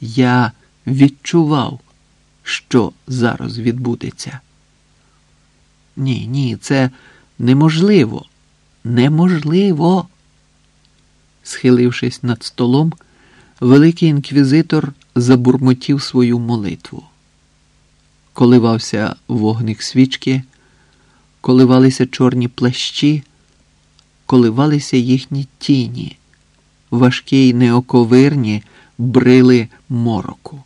Я відчував, що зараз відбудеться. Ні, ні, це неможливо. Неможливо. Схилившись над столом, великий інквізитор забурмотів свою молитву. Коливався вогник свічки, коливалися чорні плащі, коливалися їхні тіні, важкі й неоковирні брили мороку.